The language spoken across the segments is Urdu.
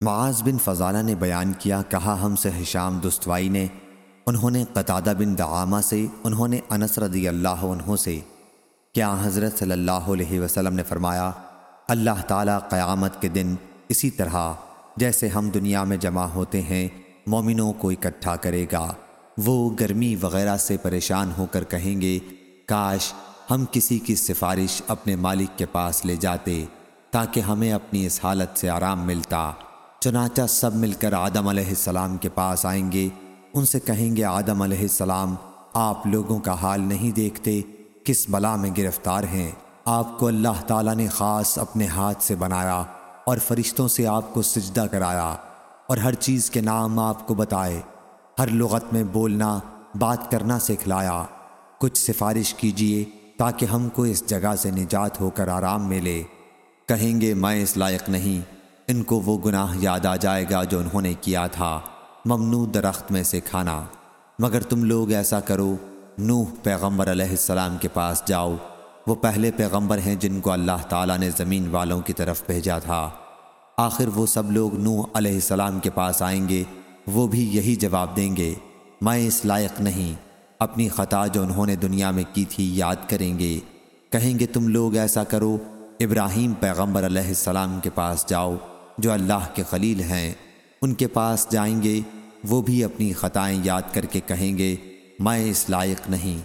معاذ بن فضالہ نے بیان کیا، کہا، ہم سے حشام دستوائی نے، انہوں نے قطادہ بن دعامہ سے، انہوں نے انس رضی اللہ عنہ سے۔ کیا حضرت صلی اللہ علیہ وسلم نے فرمایا، اللہ تعالیٰ قیامت کے دن اسی طرح جیسے ہم دنیا میں جمع ہوتے ہیں، مومنوں کو اکٹھا کرے گا۔ وہ گرمی وغیرہ سے پریشان ہو کر کہیں گے، کاش ہم کسی کی سفارش اپنے مالک کے پاس لے جاتے، تاکہ ہمیں اپنی اس حالت سے آرام ملتا۔ چنانچہ سب مل کر آدم علیہ السلام کے پاس آئیں گے۔ ان سے کہیں گے، آدم علیہ السلام، آپ لوگوں کا حال نہیں دیکھتے، کس بلا میں گرفتار ہیں؟ آپ کو اللہ تعالیٰ نے خاص اپنے ہاتھ سے بنایا اور فرشتوں سے آپ کو سجدہ کرایا اور ہر چیز کے نام آپ کو بتائے۔ ہر لغت میں بولنا، بات کرنا سکھلایا۔ کچھ سفارش کیجیے تاکہ ہم کو اس جگہ سے نجات ہو کر آرام ملے۔ کہیں گے، میں اس لائق نہیں۔ ان کو وہ گناہ یاد آ جائے گا جو انہوں نے کیا تھا، ممنوع درخت میں سے کھانا۔ مگر تم لوگ ایسا کرو، نوح پیغمبر علیہ السلام کے پاس جاؤ۔ وہ پہلے پیغمبر ہیں جن کو اللہ تعالیٰ نے زمین والوں کی طرف بھیجا تھا۔ آخر وہ سب لوگ نوح علیہ السلام کے پاس آئیں گے، وہ بھی یہی جواب دیں گے۔ میں اس لائق نہیں، اپنی خطا جو انہوں نے دنیا میں کی تھی یاد کریں گے۔ کہیں گے تم لوگ ایسا کرو، ابراہیم پیغمبر علیہ السلام کے پاس جاؤ۔ جو اللہ کے خلیل ہیں، ان کے پاس جائیں گے، وہ بھی اپنی خطائیں یاد کر کے کہیں گے، میں اس لائق نہیں۔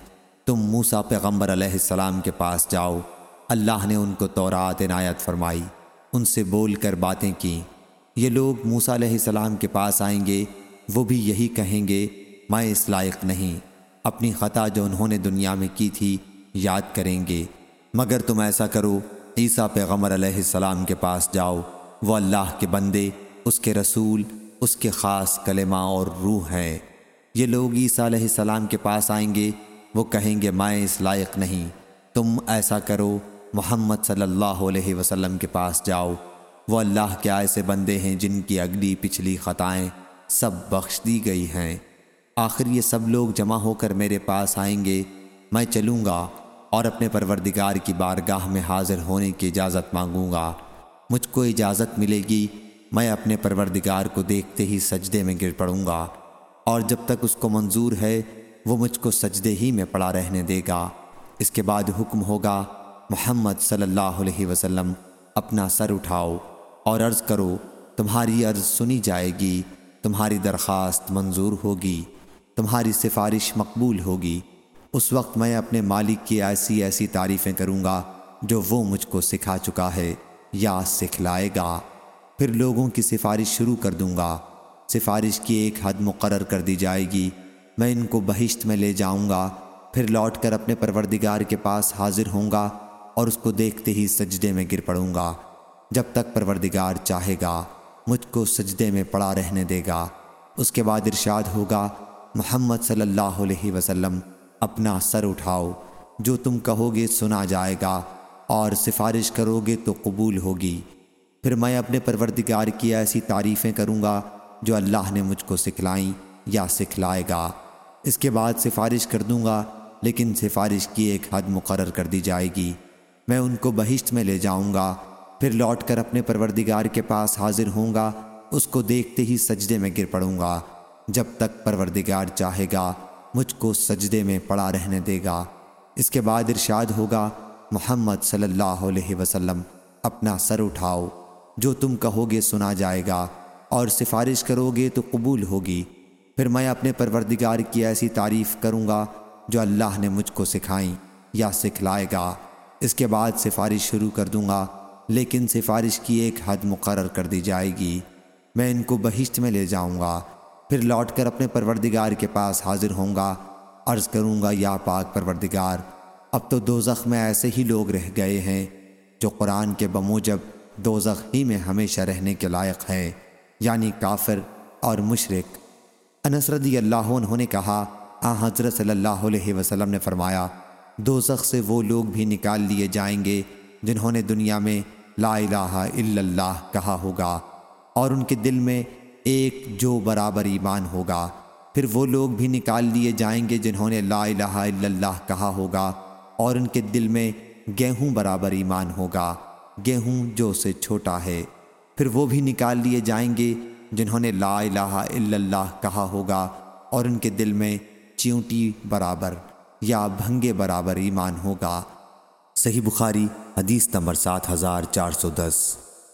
تم موسا پیغمبر علیہ السلام کے پاس جاؤ۔ اللہ نے ان کو تورات عنایت فرمائی۔ ان سے بول کر باتیں کیں۔ یہ لوگ موسا علیہ السلام کے پاس آئیں گے، وہ بھی یہی کہیں گے، میں اس لائق نہیں۔ اپنی خطا جو انہوں نے دنیا میں کی تھی، یاد کریں گے۔ مگر تم ایسا کرو، عیسیٰ پیغمبر علیہ السلام کے پاس جاؤ۔ وہ اللہ کے بندے، اس کے رسول، اس کے خاص کلمہ اور روح ہیں یہ لوگ عیسیٰ علیہ السلام کے پاس آئیں گے، وہ کہیں گے، میں اس لائق نہیں۔ تم ایسا کرو، محمد صلی اللہ علیہ وسلم کے پاس جاؤ۔ وہ اللہ کے ایسے بندے ہیں جن کی اگلی پچھلی خطائیں سب بخش دی گئی ہیں۔ آخر یہ سب لوگ جمع ہو کر میرے پاس آئیں گے، میں چلوں گا اور اپنے پروردگار کی بارگاہ میں حاضر ہونے کی اجازت مانگوں گا۔ مجھ کو اجازت ملے گی، میں اپنے پروردگار کو دیکھتے ہی سجدے میں گر پڑوں گا، اور جب تک اس کو منظور ہے، وہ مجھ کو سجدے ہی میں پڑا رہنے دے گا۔ اس کے بعد حکم ہوگا، محمد صلی اللہ علیہ وسلم، اپنا سر اٹھاؤ اور عرض کرو، تمہاری عرض سنی جائے گی، تمہاری درخواست منظور ہوگی، تمہاری سفارش مقبول ہوگی۔ اس وقت میں اپنے مالک کی ایسی ایسی تعریفیں کروں گا جو وہ مجھ کو سکھا چکا ہے۔ یا سکھلائے گا۔ پھر لوگوں کی سفارش شروع کر دوں گا۔ سفارش کی ایک حد مقرر کر دی جائے گی۔ میں ان کو بہشت میں لے جاؤں گا۔ پھر لوٹ کر اپنے پروردگار کے پاس حاضر ہوں گا اور اس کو دیکھتے ہی سجدے میں گر پڑوں گا۔ جب تک پروردگار چاہے گا، مجھ کو سجدے میں پڑا رہنے دے گا۔ اس کے بعد ارشاد ہوگا، محمد صلی اللہ علیہ وسلم، اپنا سر اٹھاؤ۔ جو تم کہو گے سنا جائے گا۔ اور سفارش کرو گے تو قبول ہوگی۔ پھر میں اپنے پروردگار کی ایسی تعریفیں کروں گا جو اللہ نے مجھ کو سکھلائیں یا سکھلائے گا۔ اس کے بعد سفارش کر دوں گا، لیکن سفارش کی ایک حد مقرر کر دی جائے گی۔ میں ان کو بہشت میں لے جاؤں گا، پھر لوٹ کر اپنے پروردگار کے پاس حاضر ہوں گا، اس کو دیکھتے ہی سجدے میں گر پڑوں گا۔ جب تک پروردگار چاہے گا، مجھ کو سجدے میں پڑا رہنے دے گا۔ اس کے بعد ارشاد ہوگا محمد صلی اللہ علیہ وسلم، اپنا سر اٹھاؤ۔ جو تم کہو گے سنا جائے گا، اور سفارش کرو گے تو قبول ہوگی۔ پھر میں اپنے پروردگار کی ایسی تعریف کروں گا جو اللہ نے مجھ کو سکھائیں یا سکھلائے گا۔ اس کے بعد سفارش شروع کر دوں گا، لیکن سفارش کی ایک حد مقرر کر دی جائے گی۔ میں ان کو بہشت میں لے جاؤں گا۔ پھر لوٹ کر اپنے پروردگار کے پاس حاضر ہوں گا۔ عرض کروں گا، یا پاک پروردگار اب تو دوزخ میں ایسے ہی لوگ رہ گئے ہیں جو قرآن کے بموجب دوزخ ہی میں ہمیشہ رہنے کے لائق ہیں یعنی کافر اور مشرق انس رضی اللہ عنہ نے کہا، آ حضرت صلی اللہ علیہ وسلم نے فرمایا، دوزخ سے وہ لوگ بھی نکال لیے جائیں گے جنہوں نے دنیا میں لا الہ الا اللہ کہا ہوگا اور ان کے دل میں ایک جو برابر ایمان ہوگا۔ پھر وہ لوگ بھی نکال لیے جائیں گے جنہوں نے لا الہ الا اللہ کہا ہوگا۔ اور ان کے دل میں گیہوں برابر ایمان ہوگا، گیہوں جو سے چھوٹا ہے۔ پھر وہ بھی نکال لیے جائیں گے، جنہوں نے لا الہ الا اللہ کہا ہوگا، اور ان کے دل میں چیونٹی برابر یا بھنگے برابر ایمان ہوگا۔ صحیح بخاری، حدیث نمبر سات ہزار چار سو دس۔